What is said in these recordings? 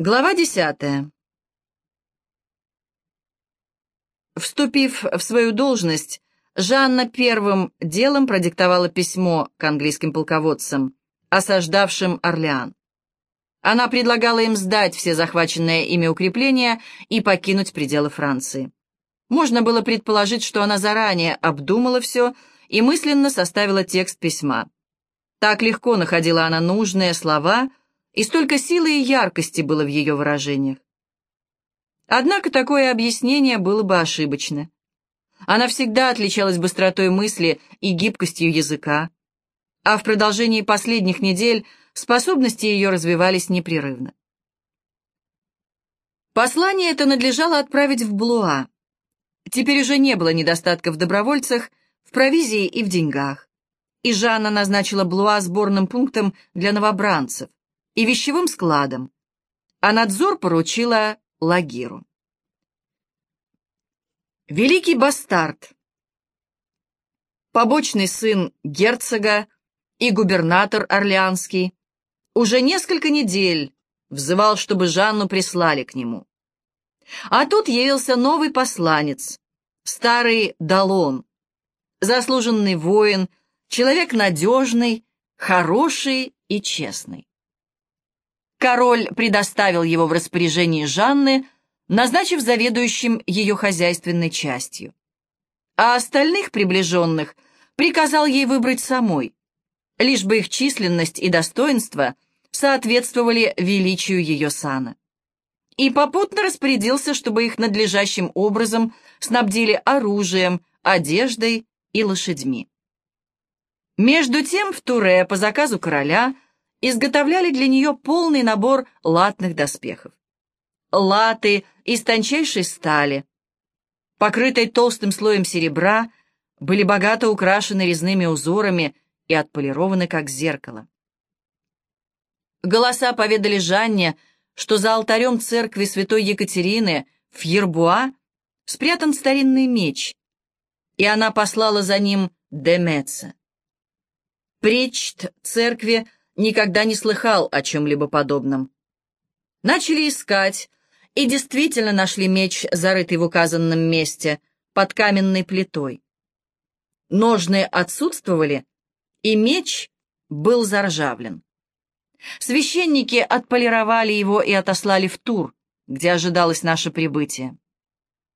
Глава десятая. Вступив в свою должность, Жанна первым делом продиктовала письмо к английским полководцам, осаждавшим Орлеан. Она предлагала им сдать все захваченные ими укрепления и покинуть пределы Франции. Можно было предположить, что она заранее обдумала все и мысленно составила текст письма. Так легко находила она нужные слова — и столько силы и яркости было в ее выражениях. Однако такое объяснение было бы ошибочно. Она всегда отличалась быстротой мысли и гибкостью языка, а в продолжении последних недель способности ее развивались непрерывно. Послание это надлежало отправить в Блуа. Теперь уже не было недостатка в добровольцах, в провизии и в деньгах. И Жанна назначила Блуа сборным пунктом для новобранцев и вещевым складом, а надзор поручила Лагиру. Великий бастард, побочный сын герцога и губернатор Орлеанский, уже несколько недель взывал, чтобы Жанну прислали к нему. А тут явился новый посланец, старый Далон, заслуженный воин, человек надежный, хороший и честный. Король предоставил его в распоряжение Жанны, назначив заведующим ее хозяйственной частью. А остальных приближенных приказал ей выбрать самой, лишь бы их численность и достоинство соответствовали величию ее сана. И попутно распорядился, чтобы их надлежащим образом снабдили оружием, одеждой и лошадьми. Между тем в Туре по заказу короля – изготовляли для нее полный набор латных доспехов. Латы из тончайшей стали, покрытой толстым слоем серебра, были богато украшены резными узорами и отполированы как зеркало. Голоса поведали Жанне, что за алтарем церкви святой Екатерины в Ербуа спрятан старинный меч, и она послала за ним Демеца. Пречт церкви никогда не слыхал о чем-либо подобном. Начали искать, и действительно нашли меч, зарытый в указанном месте, под каменной плитой. Ножны отсутствовали, и меч был заржавлен. Священники отполировали его и отослали в Тур, где ожидалось наше прибытие.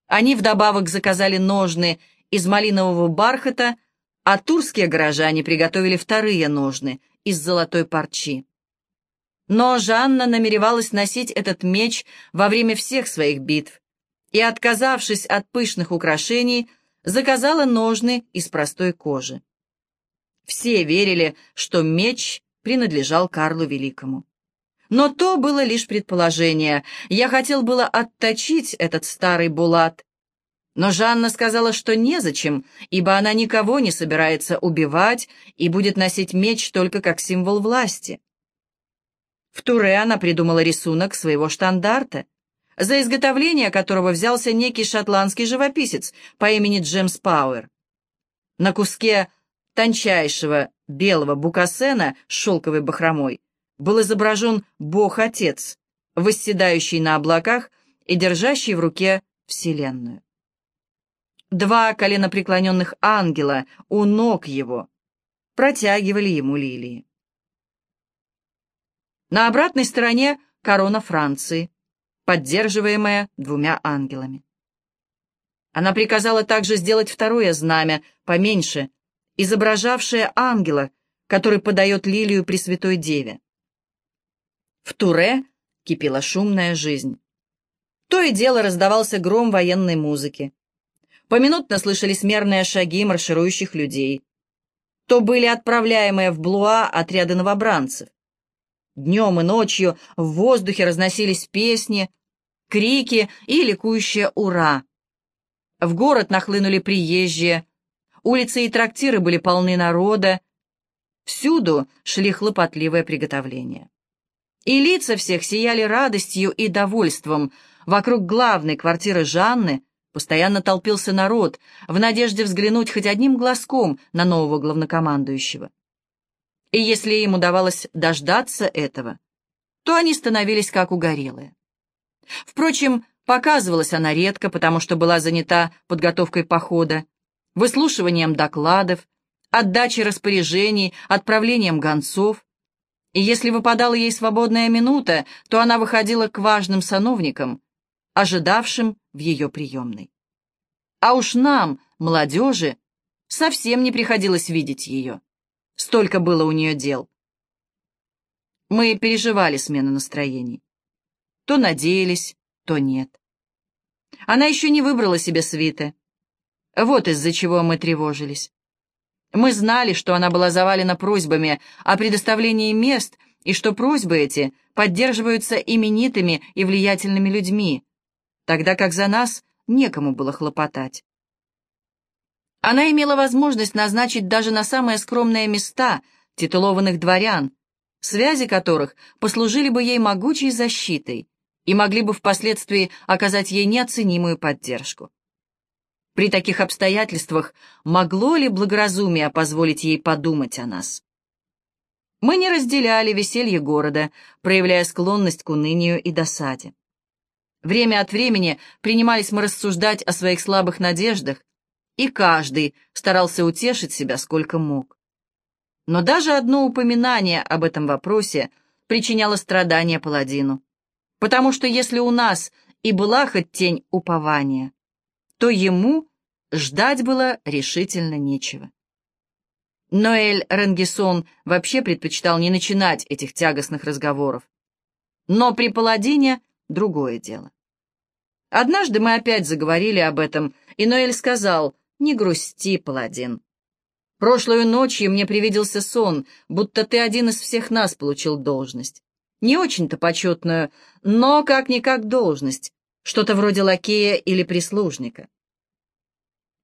Они вдобавок заказали ножны из малинового бархата, а турские горожане приготовили вторые ножны — из золотой парчи. Но Жанна намеревалась носить этот меч во время всех своих битв и, отказавшись от пышных украшений, заказала ножны из простой кожи. Все верили, что меч принадлежал Карлу Великому. Но то было лишь предположение. Я хотел было отточить этот старый булат, но Жанна сказала, что незачем, ибо она никого не собирается убивать и будет носить меч только как символ власти. В Туре она придумала рисунок своего штандарта, за изготовление которого взялся некий шотландский живописец по имени Джеймс Пауэр. На куске тончайшего белого букасена с шелковой бахромой был изображен Бог-Отец, восседающий на облаках и держащий в руке Вселенную. Два коленопреклоненных ангела у ног его протягивали ему лилии. На обратной стороне корона Франции, поддерживаемая двумя ангелами. Она приказала также сделать второе знамя, поменьше, изображавшее ангела, который подает лилию Пресвятой Деве. В Туре кипела шумная жизнь. То и дело раздавался гром военной музыки. Поминутно слышались мерные шаги марширующих людей. То были отправляемые в Блуа отряды новобранцев. Днем и ночью в воздухе разносились песни, крики и ликующее «Ура!». В город нахлынули приезжие, улицы и трактиры были полны народа, всюду шли хлопотливые приготовления. И лица всех сияли радостью и довольством. Вокруг главной квартиры Жанны Постоянно толпился народ, в надежде взглянуть хоть одним глазком на нового главнокомандующего. И если им удавалось дождаться этого, то они становились как угорелые. Впрочем, показывалась она редко, потому что была занята подготовкой похода, выслушиванием докладов, отдачей распоряжений, отправлением гонцов. И если выпадала ей свободная минута, то она выходила к важным сановникам, ожидавшим в ее приемной. А уж нам, молодежи, совсем не приходилось видеть ее. Столько было у нее дел. Мы переживали смену настроений. То надеялись, то нет. Она еще не выбрала себе свиты. Вот из-за чего мы тревожились. Мы знали, что она была завалена просьбами о предоставлении мест и что просьбы эти поддерживаются именитыми и влиятельными людьми, тогда как за нас некому было хлопотать. Она имела возможность назначить даже на самые скромные места титулованных дворян, связи которых послужили бы ей могучей защитой и могли бы впоследствии оказать ей неоценимую поддержку. При таких обстоятельствах могло ли благоразумие позволить ей подумать о нас? Мы не разделяли веселье города, проявляя склонность к унынию и досаде. Время от времени принимались мы рассуждать о своих слабых надеждах, и каждый старался утешить себя сколько мог. Но даже одно упоминание об этом вопросе причиняло страдания паладину, потому что если у нас и была хоть тень упования, то ему ждать было решительно нечего. Ноэль Ренгисон вообще предпочитал не начинать этих тягостных разговоров. Но при паладине другое дело. Однажды мы опять заговорили об этом, и Ноэль сказал, «Не грусти, паладин. Прошлую ночью мне привиделся сон, будто ты один из всех нас получил должность. Не очень-то почетную, но как-никак должность, что-то вроде лакея или прислужника».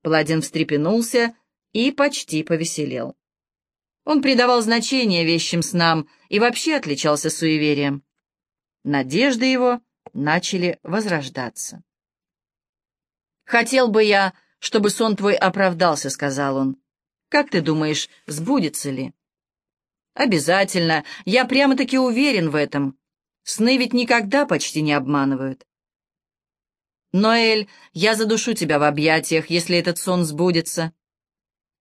Паладин встрепенулся и почти повеселел. Он придавал значение вещим снам и вообще отличался суеверием. Надежды его начали возрождаться. «Хотел бы я, чтобы сон твой оправдался», — сказал он. «Как ты думаешь, сбудется ли?» «Обязательно. Я прямо-таки уверен в этом. Сны ведь никогда почти не обманывают». «Ноэль, я задушу тебя в объятиях, если этот сон сбудется.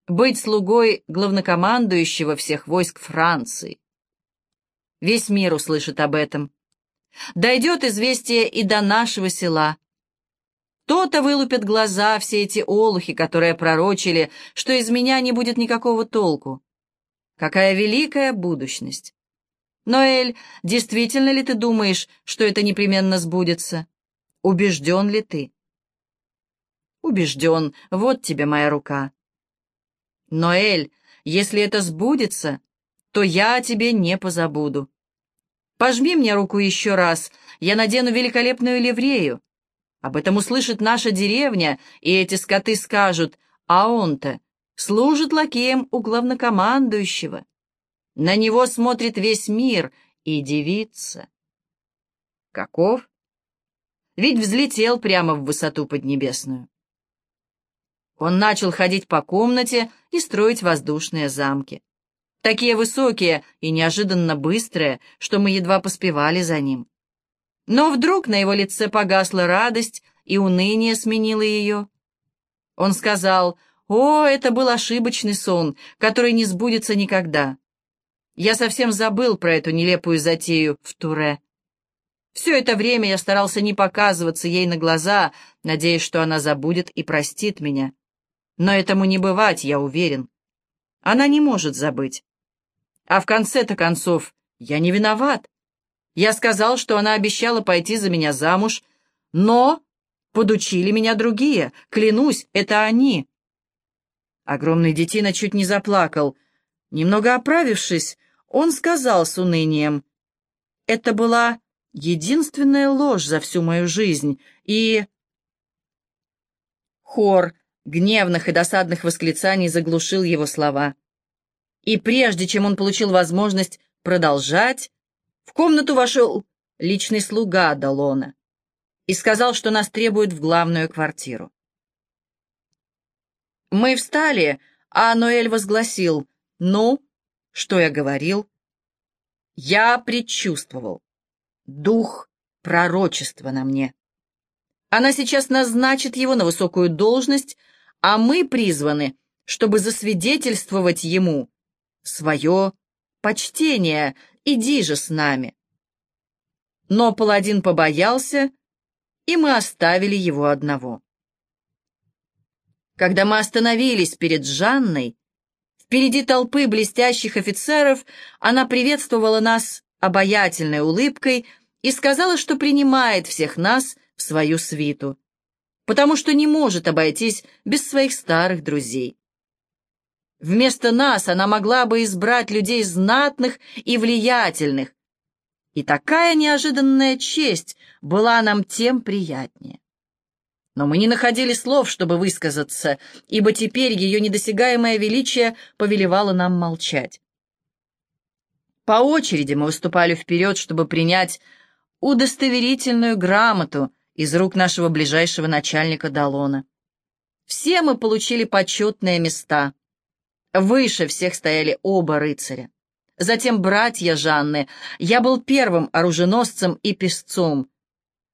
Быть слугой главнокомандующего всех войск Франции. Весь мир услышит об этом. Дойдет известие и до нашего села. То-то вылупят глаза все эти олухи, которые пророчили, что из меня не будет никакого толку. Какая великая будущность! Ноэль, действительно ли ты думаешь, что это непременно сбудется? Убежден ли ты? Убежден, вот тебе моя рука. Ноэль, если это сбудется, то я о тебе не позабуду. Пожми мне руку еще раз, я надену великолепную ливрею. Об этом услышит наша деревня, и эти скоты скажут, а он-то служит лакеем у главнокомандующего. На него смотрит весь мир и дивится. Каков? Ведь взлетел прямо в высоту поднебесную. Он начал ходить по комнате и строить воздушные замки такие высокие и неожиданно быстрые, что мы едва поспевали за ним. Но вдруг на его лице погасла радость, и уныние сменило ее. Он сказал, «О, это был ошибочный сон, который не сбудется никогда. Я совсем забыл про эту нелепую затею в Туре. Все это время я старался не показываться ей на глаза, надеясь, что она забудет и простит меня. Но этому не бывать, я уверен. Она не может забыть. А в конце-то концов, я не виноват. Я сказал, что она обещала пойти за меня замуж, но подучили меня другие. Клянусь, это они. Огромный детина чуть не заплакал. Немного оправившись, он сказал с унынием, «Это была единственная ложь за всю мою жизнь, и...» Хор гневных и досадных восклицаний заглушил его слова. И прежде чем он получил возможность продолжать, в комнату вошел личный слуга Далона и сказал, что нас требуют в главную квартиру. Мы встали, а Ноэль возгласил, «Ну, что я говорил?» Я предчувствовал. дух пророчества на мне. Она сейчас назначит его на высокую должность, а мы призваны, чтобы засвидетельствовать ему свое почтение. Иди же с нами. Но паладин побоялся, и мы оставили его одного. Когда мы остановились перед Жанной, впереди толпы блестящих офицеров, она приветствовала нас обаятельной улыбкой и сказала, что принимает всех нас в свою свиту, потому что не может обойтись без своих старых друзей. Вместо нас она могла бы избрать людей знатных и влиятельных, и такая неожиданная честь была нам тем приятнее. Но мы не находили слов, чтобы высказаться, ибо теперь ее недосягаемое величие повелевало нам молчать. По очереди мы выступали вперед, чтобы принять удостоверительную грамоту из рук нашего ближайшего начальника Далона. Все мы получили почетные места. Выше всех стояли оба рыцаря. Затем братья Жанны. Я был первым оруженосцем и песцом.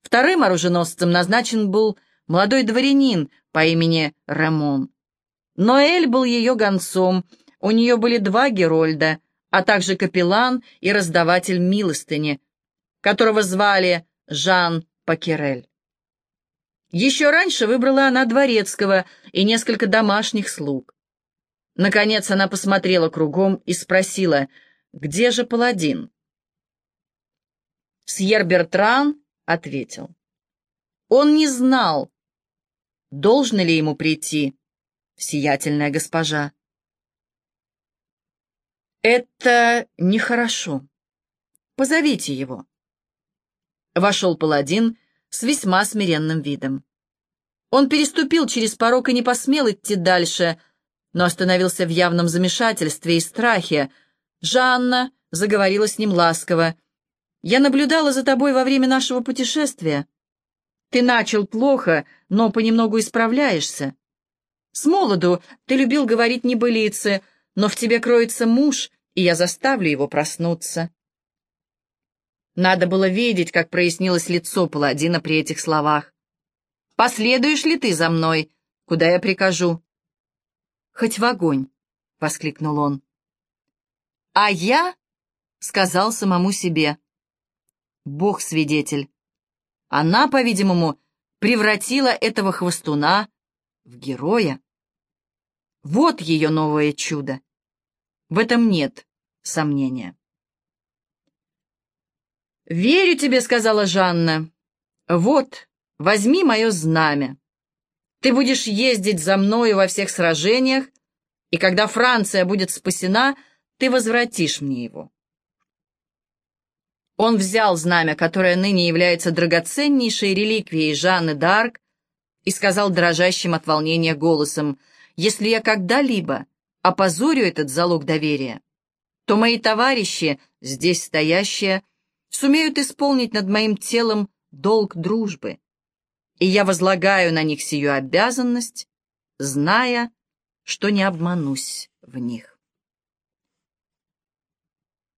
Вторым оруженосцем назначен был молодой дворянин по имени Рамон. Ноэль был ее гонцом, у нее были два герольда, а также капеллан и раздаватель милостыни, которого звали Жан Пакерель. Еще раньше выбрала она дворецкого и несколько домашних слуг. Наконец она посмотрела кругом и спросила, где же паладин? Сьер Бертран ответил. Он не знал, должно ли ему прийти, сиятельная госпожа. Это нехорошо. Позовите его. Вошел паладин с весьма смиренным видом. Он переступил через порог и не посмел идти дальше, но остановился в явном замешательстве и страхе. Жанна заговорила с ним ласково. «Я наблюдала за тобой во время нашего путешествия. Ты начал плохо, но понемногу исправляешься. С молоду ты любил говорить небылицы, но в тебе кроется муж, и я заставлю его проснуться. Надо было видеть, как прояснилось лицо паладина при этих словах. «Последуешь ли ты за мной, куда я прикажу?» «Хоть в огонь!» — воскликнул он. «А я...» — сказал самому себе. «Бог свидетель, она, по-видимому, превратила этого хвостуна в героя. Вот ее новое чудо. В этом нет сомнения. «Верю тебе», — сказала Жанна. «Вот, возьми мое знамя. Ты будешь ездить за мною во всех сражениях, и когда Франция будет спасена, ты возвратишь мне его. Он взял знамя, которое ныне является драгоценнейшей реликвией Жанны д'Арк, и сказал дрожащим от волнения голосом, «Если я когда-либо опозорю этот залог доверия, то мои товарищи, здесь стоящие, сумеют исполнить над моим телом долг дружбы, и я возлагаю на них сию обязанность, зная, что не обманусь в них».